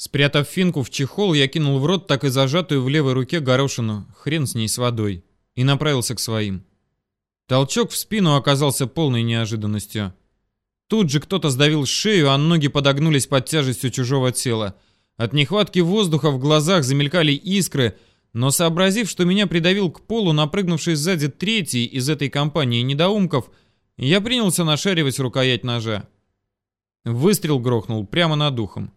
Спрятав финку в чехол, я кинул в рот так и зажатую в левой руке горошину, хрен с ней с водой, и направился к своим. Толчок в спину оказался полной неожиданностью. Тут же кто-то сдавил шею, а ноги подогнулись под тяжестью чужого тела. От нехватки воздуха в глазах замелькали искры, но сообразив, что меня придавил к полу напрыгнувший сзади третий из этой компании недоумков, я принялся нашаривать рукоять ножа. Выстрел грохнул прямо над ухом.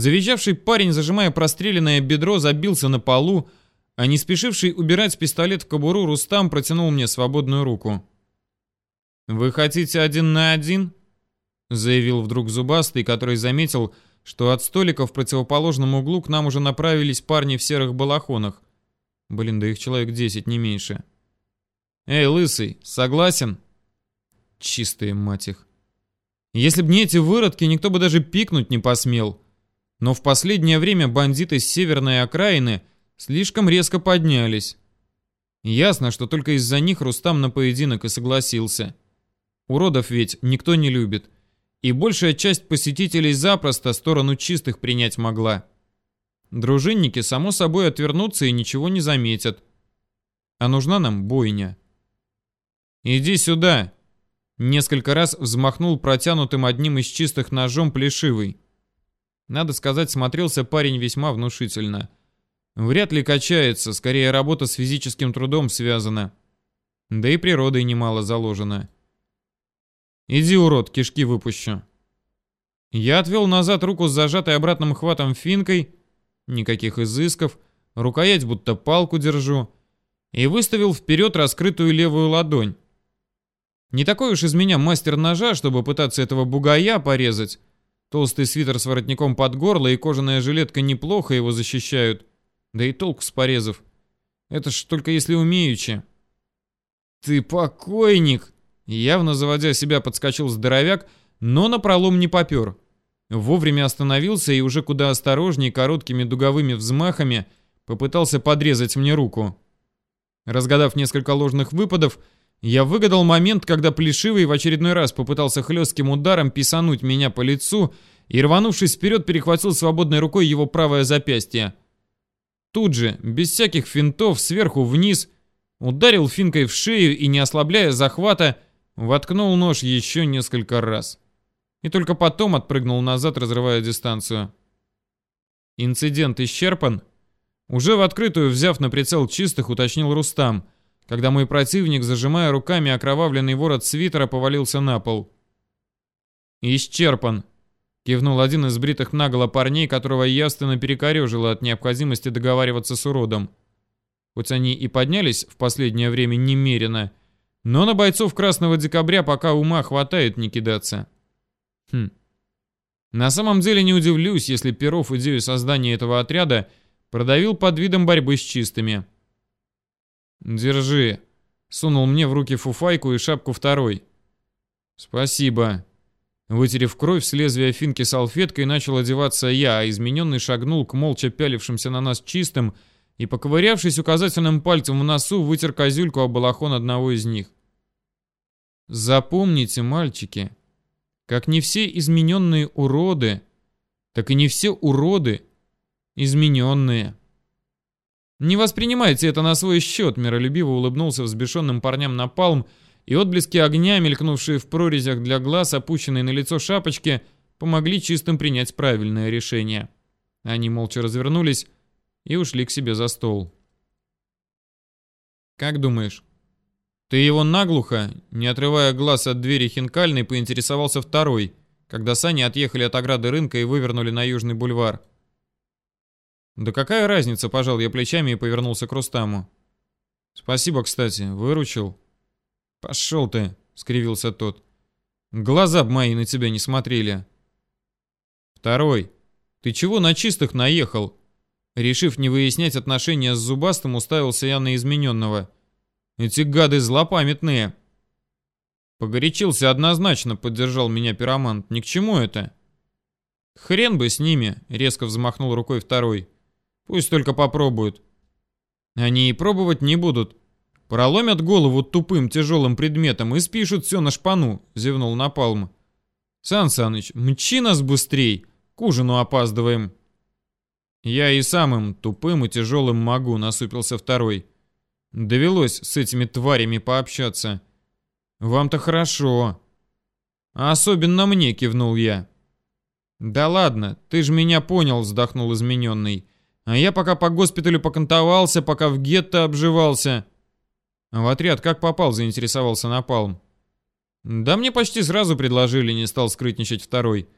Завизжавший парень, зажимая простреленное бедро, забился на полу, а не спешивший убирать пистолет в кобуру Рустам протянул мне свободную руку. «Вы хотите один на один?» заявил вдруг Зубастый, который заметил, что от столика в противоположном углу к нам уже направились парни в серых балахонах. Блин, да их человек десять, не меньше. «Эй, лысый, согласен?» Чистые, мать их. Если б не эти выродки, никто бы даже пикнуть не посмел. Но в последнее время бандиты с северной окраины слишком резко поднялись. Ясно, что только из-за них Рустам на поединок и согласился. Уродов ведь никто не любит. И большая часть посетителей запросто сторону чистых принять могла. Дружинники, само собой, отвернутся и ничего не заметят. А нужна нам бойня. «Иди сюда!» Несколько раз взмахнул протянутым одним из чистых ножом плешивый. Надо сказать, смотрелся парень весьма внушительно. Вряд ли качается, скорее работа с физическим трудом связана. Да и природой немало заложено. «Иди, урод, кишки выпущу». Я отвел назад руку с зажатой обратным хватом финкой, никаких изысков, рукоять будто палку держу, и выставил вперед раскрытую левую ладонь. Не такой уж из меня мастер ножа, чтобы пытаться этого бугая порезать. Толстый свитер с воротником под горло и кожаная жилетка неплохо его защищают. Да и толк с порезов. Это ж только если умеючи. «Ты покойник!» Явно заводя себя, подскочил здоровяк, но на пролом не попер. Вовремя остановился и уже куда осторожнее короткими дуговыми взмахами попытался подрезать мне руку. Разгадав несколько ложных выпадов, я выгадал момент, когда Плешивый в очередной раз попытался хлестким ударом писануть меня по лицу и, рванувшись вперед, перехватил свободной рукой его правое запястье. Тут же, без всяких финтов, сверху вниз, ударил финкой в шею и, не ослабляя захвата, Воткнул нож еще несколько раз. И только потом отпрыгнул назад, разрывая дистанцию. Инцидент исчерпан? Уже в открытую, взяв на прицел чистых, уточнил Рустам, когда мой противник, зажимая руками окровавленный ворот свитера, повалился на пол. «Исчерпан», — кивнул один из бритых наголо парней, которого явственно перекорежило от необходимости договариваться с уродом. Хоть они и поднялись в последнее время немерено, но на бойцов Красного Декабря пока ума хватает не кидаться. Хм. На самом деле не удивлюсь, если Перов идею создания этого отряда продавил под видом борьбы с чистыми. «Держи», — сунул мне в руки фуфайку и шапку второй. «Спасибо». Вытерев кровь с лезвия финки салфеткой, начал одеваться я, а измененный шагнул к молча пялившимся на нас чистым и, поковырявшись указательным пальцем в носу, вытер козюльку об балахон одного из них. Запомните, мальчики, как не все измененные уроды, так и не все уроды измененные. Не воспринимайте это на свой счет, миролюбиво улыбнулся взбешенным парням на палм, и отблески огня, мелькнувшие в прорезях для глаз, опущенные на лицо шапочки, помогли чистым принять правильное решение. Они молча развернулись, и ушли к себе за стол. «Как думаешь, ты его наглухо, не отрывая глаз от двери хинкальной, поинтересовался второй, когда сани отъехали от ограды рынка и вывернули на Южный бульвар?» «Да какая разница?» – пожал я плечами и повернулся к Рустаму. «Спасибо, кстати, выручил». «Пошел ты!» — скривился тот. «Глаза б мои на тебя не смотрели». «Второй, ты чего на чистых наехал?» Решив не выяснять отношения с Зубастым, уставился я на измененного. Эти гады злопамятные. Погорячился однозначно, поддержал меня пиромант. Ни к чему это. Хрен бы с ними, резко взмахнул рукой второй. Пусть только попробуют. Они и пробовать не будут. Проломят голову тупым тяжелым предметом и спишут все на шпану, зевнул Напалм. Сан Саныч, мчи нас быстрей, к ужину опаздываем. Я и самым тупым и тяжелым могу, насупился второй. Довелось с этими тварями пообщаться. Вам-то хорошо. Особенно мне, кивнул я. Да ладно, ты же меня понял, вздохнул измененный. А я пока по госпиталю покантовался, пока в гетто обживался. А в отряд как попал, заинтересовался Напалм. Да мне почти сразу предложили, не стал скрытничать второй.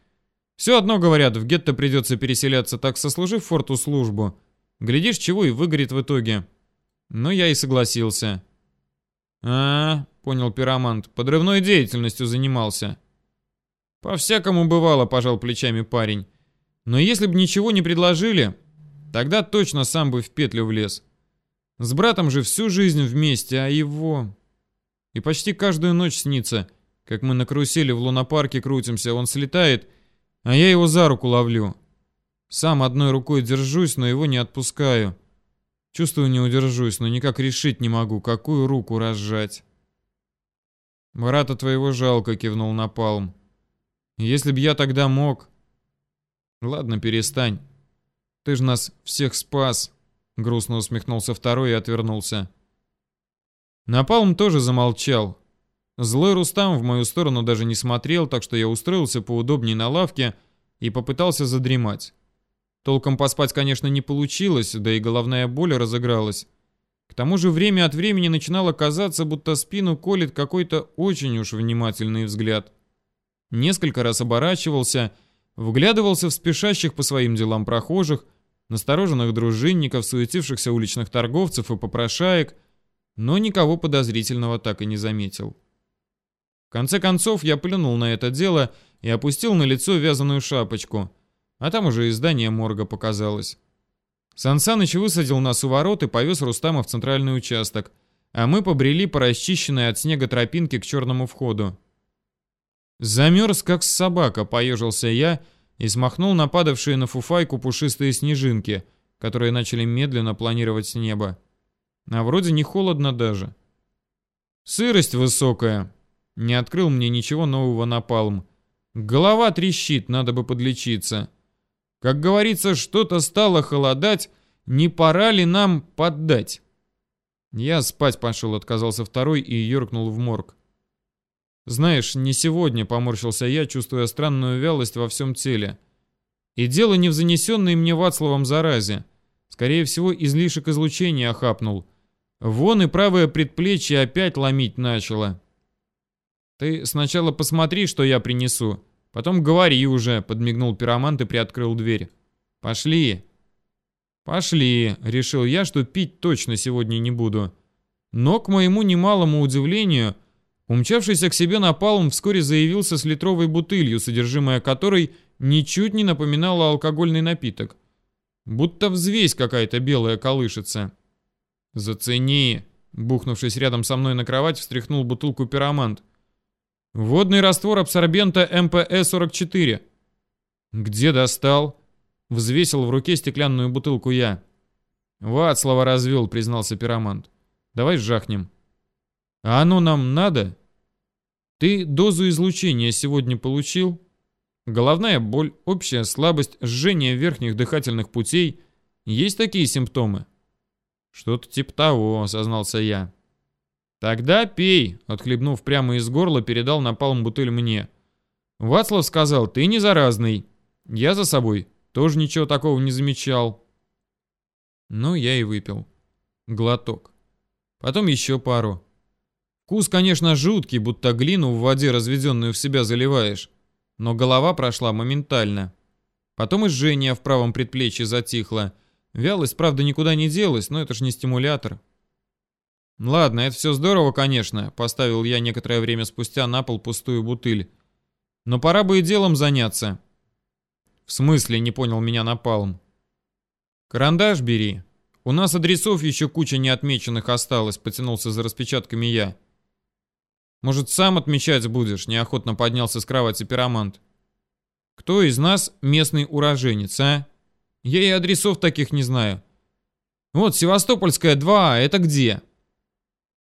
Все одно говорят, в гетто придется переселяться, так сослужив форту службу. Глядишь, чего и выгорит в итоге. Но я и согласился. А, понял пиромант, подрывной деятельностью занимался. По-всякому бывало, пожал плечами парень. Но если бы ничего не предложили, тогда точно сам бы в петлю влез. С братом же всю жизнь вместе, а его... И почти каждую ночь снится, как мы на карусели в лунопарке крутимся, он слетает, а я его за руку ловлю. Сам одной рукой держусь, но его не отпускаю. Чувствую, не удержусь, но никак решить не могу, какую руку разжать. «Брата твоего жалко», — кивнул Напалм. «Если б я тогда мог...» «Ладно, перестань. Ты же нас всех спас», — грустно усмехнулся второй и отвернулся. Напалм тоже замолчал. Злой Рустам в мою сторону даже не смотрел, так что я устроился поудобнее на лавке и попытался задремать. Толком поспать, конечно, не получилось, да и головная боль разыгралась. К тому же время от времени начинало казаться, будто спину колет какой-то очень уж внимательный взгляд. Несколько раз оборачивался, вглядывался в спешащих по своим делам прохожих, настороженных дружинников, суетившихся уличных торговцев и попрошаек, но никого подозрительного так и не заметил. В конце концов, я плюнул на это дело и опустил на лицо вязаную шапочку, а там уже и здание морга показалось. Сансаныч высадил нас у ворот и повез Рустама в центральный участок, а мы побрели по расчищенной от снега тропинке к черному входу. Замерз, как собака, поежился я и смахнул нападавшие на фуфайку пушистые снежинки, которые начали медленно планировать с неба. А вроде не холодно даже. Сырость высокая. Не открыл мне ничего нового напалм. Голова трещит, надо бы подлечиться. Как говорится, что-то стало холодать, не пора ли нам поддать? Я спать пошел, отказался второй и юркнул в морг. Знаешь, не сегодня, поморщился я, чувствуя странную вялость во всем теле. И дело не в занесенной мне Вацлавом заразе. Скорее всего, излишек излучения охапнул. Вон и правое предплечье опять ломить начало. Ты сначала посмотри, что я принесу. Потом говори уже, подмигнул пиромант и приоткрыл дверь. Пошли. Пошли, решил я, что пить точно сегодня не буду. Но, к моему немалому удивлению, умчавшийся к себе напалм вскоре заявился с литровой бутылью, содержимое которой ничуть не напоминало алкогольный напиток. Будто взвесь какая-то белая колышется. «Зацени!» Бухнувшись рядом со мной на кровать, встряхнул бутылку пиромант. Водный раствор абсорбента МПЭ-44. Где достал? Взвесил в руке стеклянную бутылку я. Вацлава развел, признался пиромант. Давай жахнем. А оно нам надо? Ты дозу излучения сегодня получил? Головная боль, общая слабость, жжение верхних дыхательных путей. Есть такие симптомы? Что-то типа того, осознался я. «Тогда пей», — отхлебнув прямо из горла, передал напалм бутыль мне. Вацлав сказал, «Ты не заразный». Я за собой тоже ничего такого не замечал. Ну, я и выпил. Глоток. Потом еще пару. Вкус, конечно, жуткий, будто глину в воде, разведенную в себя, заливаешь. Но голова прошла моментально. Потом и жжение в правом предплечье затихло. Вялость, правда, никуда не делась, но это ж не стимулятор. «Ладно, это все здорово, конечно», — поставил я некоторое время спустя на пол пустую бутыль. «Но пора бы и делом заняться». «В смысле?» — не понял меня Напалм. «Карандаш бери. У нас адресов еще куча неотмеченных осталось», — потянулся за распечатками я. «Может, сам отмечать будешь?» — неохотно поднялся с кровати пиромант. «Кто из нас местный уроженец, а? Я и адресов таких не знаю». «Вот, Севастопольская 2, это где?»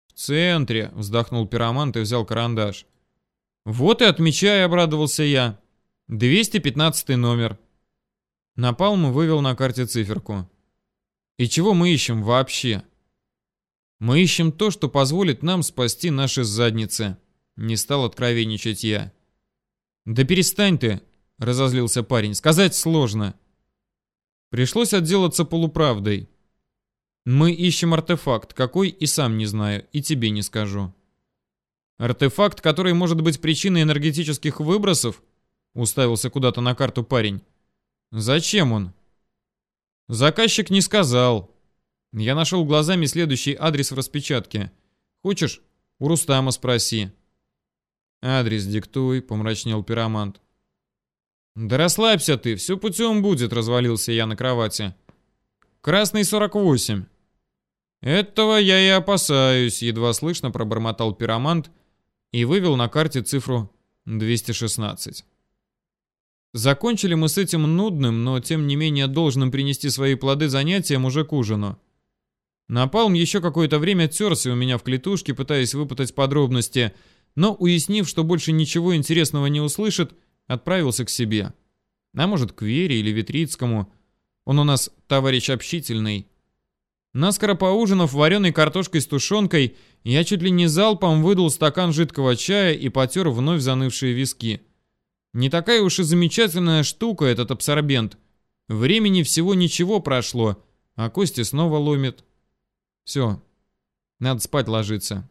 «В центре», — вздохнул пиромант и взял карандаш. «Вот и отмечай», — обрадовался я. «215 номер». Напалм вывел на карте циферку. И чего мы ищем вообще? Мы ищем то, что позволит нам спасти наши задницы. Не стал откровенничать я. Да перестань ты, разозлился парень. Сказать сложно. Пришлось отделаться полуправдой. Мы ищем артефакт, какой и сам не знаю, и тебе не скажу. Артефакт, который может быть причиной энергетических выбросов? Уставился куда-то на карту парень. Зачем он? Заказчик не сказал. Я нашел глазами следующий адрес в распечатке. Хочешь, у Рустама спроси. Адрес диктуй, помрачнел пиромант. Да расслабься ты, все путем будет, развалился я на кровати. Красный 48. Этого я и опасаюсь, едва слышно пробормотал пиромант и вывел на карте цифру 216. Закончили мы с этим нудным, но тем не менее должным принести свои плоды занятием уже к ужину. Напалм еще какое-то время терся у меня в клетушке, пытаясь выпытать подробности, но, уяснив, что больше ничего интересного не услышит, отправился к себе. А может, к Вере или Витрицкому. Он у нас товарищ общительный. Наскоро поужинав вареной картошкой с тушенкой, я чуть ли не залпом выдал стакан жидкого чая и потер вновь занывшие виски. Не такая уж и замечательная штука этот абсорбент. Времени всего ничего прошло, а кости снова ломит. Все, надо спать ложиться.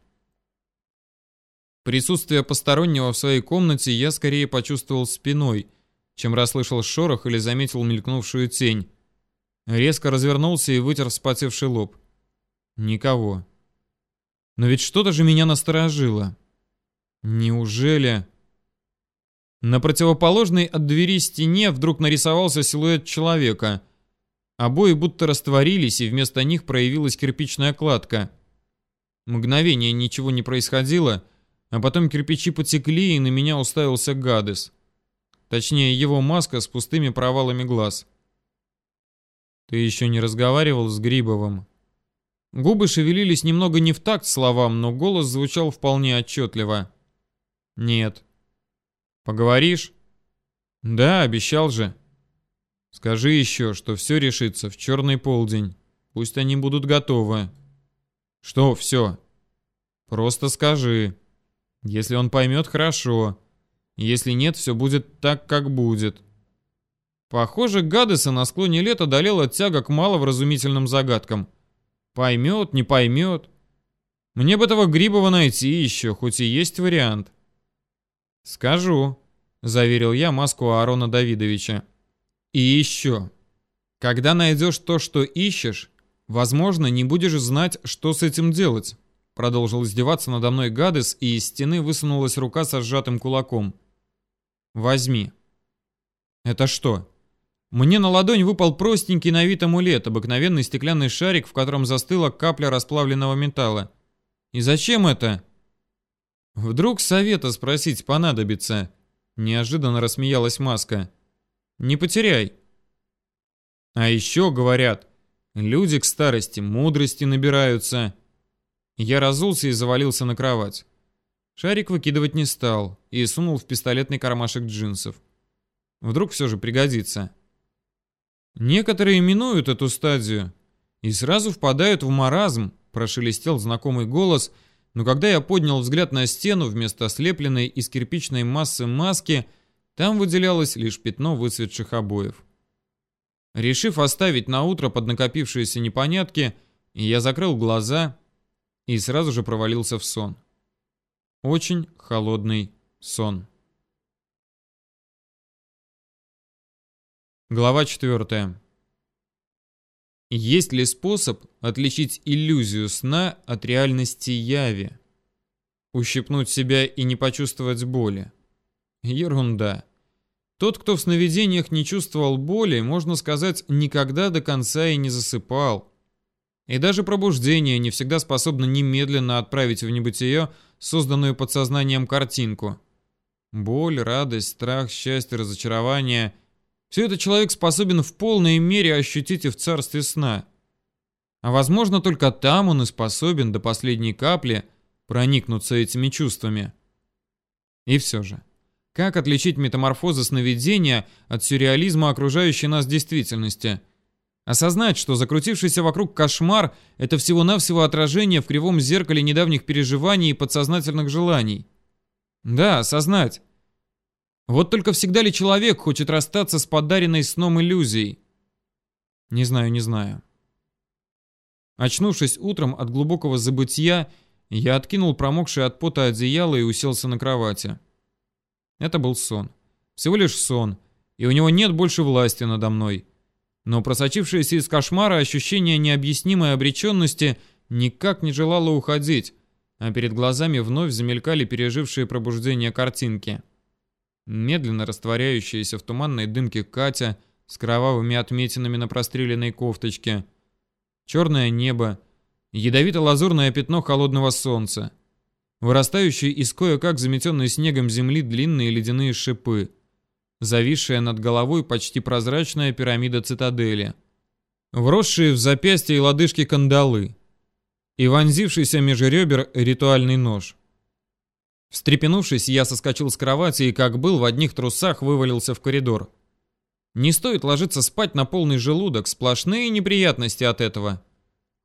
Присутствие постороннего в своей комнате я скорее почувствовал спиной, чем расслышал шорох или заметил мелькнувшую тень. Резко развернулся и вытер вспотевший лоб. Никого. Но ведь что-то же меня насторожило. Неужели... На противоположной от двери стене вдруг нарисовался силуэт человека. Обои будто растворились, и вместо них проявилась кирпичная кладка. Мгновение ничего не происходило, а потом кирпичи потекли, и на меня уставился Гадес. Точнее, его маска с пустыми провалами глаз. Ты еще не разговаривал с Грибовым? Губы шевелились немного не в такт словам, но голос звучал вполне отчетливо. Нет. Поговоришь? Да, обещал же. Скажи еще, что все решится в черный полдень. Пусть они будут готовы. Что все? Просто скажи. Если он поймет, хорошо. Если нет, все будет так, как будет. Похоже, Гадеса на склоне лет одолела тяга к маловразумительным загадкам. Поймет, не поймет. Мне бы этого Грибова найти еще, хоть и есть вариант. Скажу, заверил я маску Аарона Давидовича. И еще. Когда найдешь то, что ищешь, возможно, не будешь знать, что с этим делать. Продолжил издеваться надо мной Гадес, и из стены высунулась рука со сжатым кулаком. Возьми. Это что? Мне на ладонь выпал простенький на вид амулет, обыкновенный стеклянный шарик, в котором застыла капля расплавленного металла. И зачем это? Вдруг совета спросить понадобится. Неожиданно рассмеялась маска. Не потеряй. А еще говорят, люди к старости мудрости набираются. Я разулся и завалился на кровать. Шарик выкидывать не стал и сунул в пистолетный кармашек джинсов. Вдруг все же пригодится. Некоторые минуют эту стадию и сразу впадают в маразм, прошелестел знакомый голос, но когда я поднял взгляд на стену вместо слепленной из кирпичной массы маски, там выделялось лишь пятно выцветших обоев. Решив оставить на утро поднакопившиеся непонятки, я закрыл глаза и сразу же провалился в сон. Очень холодный сон. Глава 4. Есть ли способ отличить иллюзию сна от реальности яви? Ущипнуть себя и не почувствовать боли? Ерунда. Тот, кто в сновидениях не чувствовал боли, можно сказать, никогда до конца и не засыпал. И даже пробуждение не всегда способно немедленно отправить в небытие созданную подсознанием картинку. Боль, радость, страх, счастье, разочарование – все это человек способен в полной мере ощутить и в царстве сна. А возможно, только там он и способен до последней капли проникнуться этими чувствами. И все же, Как отличить метаморфозы сновидения от сюрреализма окружающей нас действительности? Осознать, что закрутившийся вокруг кошмар – это всего-навсего отражение в кривом зеркале недавних переживаний и подсознательных желаний. Да, осознать. Вот только всегда ли человек хочет расстаться с подаренной сном иллюзией? Не знаю, не знаю. Очнувшись утром от глубокого забытья, я откинул промокшее от пота одеяло и уселся на кровати. Это был сон. Всего лишь сон, и у него нет больше власти надо мной. Но просочившееся из кошмара ощущение необъяснимой обреченности никак не желало уходить, а перед глазами вновь замелькали пережившие пробуждение картинки. Медленно растворяющаяся в туманной дымке Катя с кровавыми отметинами на простреленной кофточке. Черное небо, ядовито-лазурное пятно холодного солнца вырастающие из кое-как заметенной снегом земли длинные ледяные шипы, зависшая над головой почти прозрачная пирамида цитадели, вросшие в запястья и лодыжки кандалы и вонзившийся меж ребер ритуальный нож. Встрепенувшись, я соскочил с кровати и, как был, в одних трусах вывалился в коридор. Не стоит ложиться спать на полный желудок, сплошные неприятности от этого.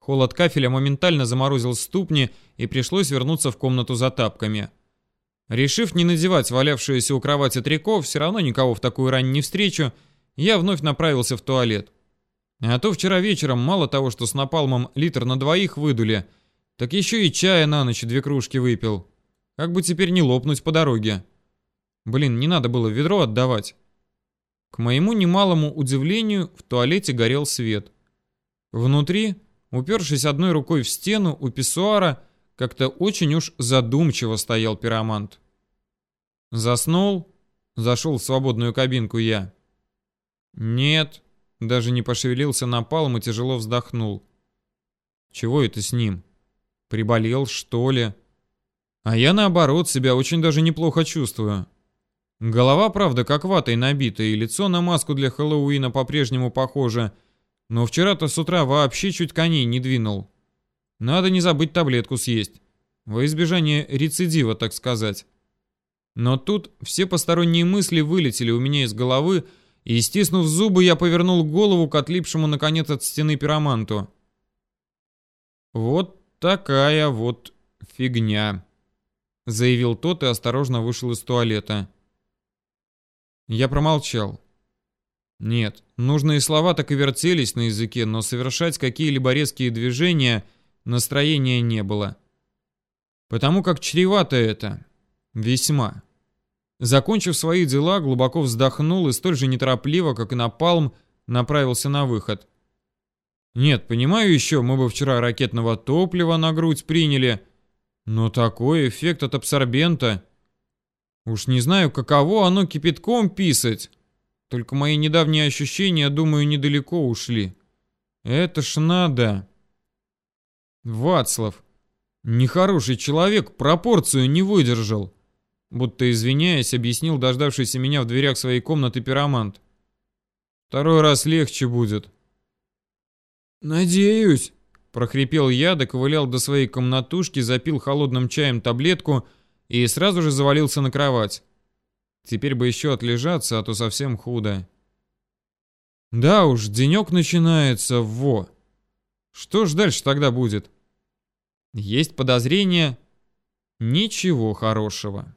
Холод кафеля моментально заморозил ступни, и пришлось вернуться в комнату за тапками. Решив не надевать валявшееся у кровати трико, все равно никого в такую рань не встречу, я вновь направился в туалет. А то вчера вечером мало того, что с напалмом литр на двоих выдули, так еще и чая на ночь две кружки выпил. Как бы теперь не лопнуть по дороге. Блин, не надо было ведро отдавать. К моему немалому удивлению, в туалете горел свет. Внутри Упершись одной рукой в стену, у писсуара как-то очень уж задумчиво стоял пиромант. Заснул, зашел в свободную кабинку я. Нет, даже не пошевелился напалм и тяжело вздохнул. Чего это с ним? Приболел, что ли? А я, наоборот, себя очень даже неплохо чувствую. Голова, правда, как ватой набита, и лицо на маску для Хэллоуина по-прежнему похоже — но вчера-то с утра вообще чуть коней не двинул. Надо не забыть таблетку съесть. Во избежание рецидива, так сказать. Но тут все посторонние мысли вылетели у меня из головы, и, стиснув зубы, я повернул голову к отлипшему, наконец, от стены пироманту. «Вот такая вот фигня», — заявил тот и осторожно вышел из туалета. Я промолчал. Нет, нужные слова так и вертелись на языке, но совершать какие-либо резкие движения настроения не было. Потому как чревато это. Весьма. Закончив свои дела, глубоко вздохнул и столь же неторопливо, как и напалм, направился на выход. Нет, понимаю еще, мы бы вчера ракетного топлива на грудь приняли, но такой эффект от абсорбента... Уж не знаю, каково оно кипятком писать. Только мои недавние ощущения, думаю, недалеко ушли. Это ж надо. Вацлав. Нехороший человек, пропорцию не выдержал. Будто извиняясь, объяснил дождавшийся меня в дверях своей комнаты пиромант. Второй раз легче будет. Надеюсь, прохрипел я, доковылял до своей комнатушки, запил холодным чаем таблетку и сразу же завалился на кровать. Теперь бы еще отлежаться, а то совсем худо. Да уж, денек начинается, во. Что ж дальше тогда будет? Есть подозрение? Ничего хорошего.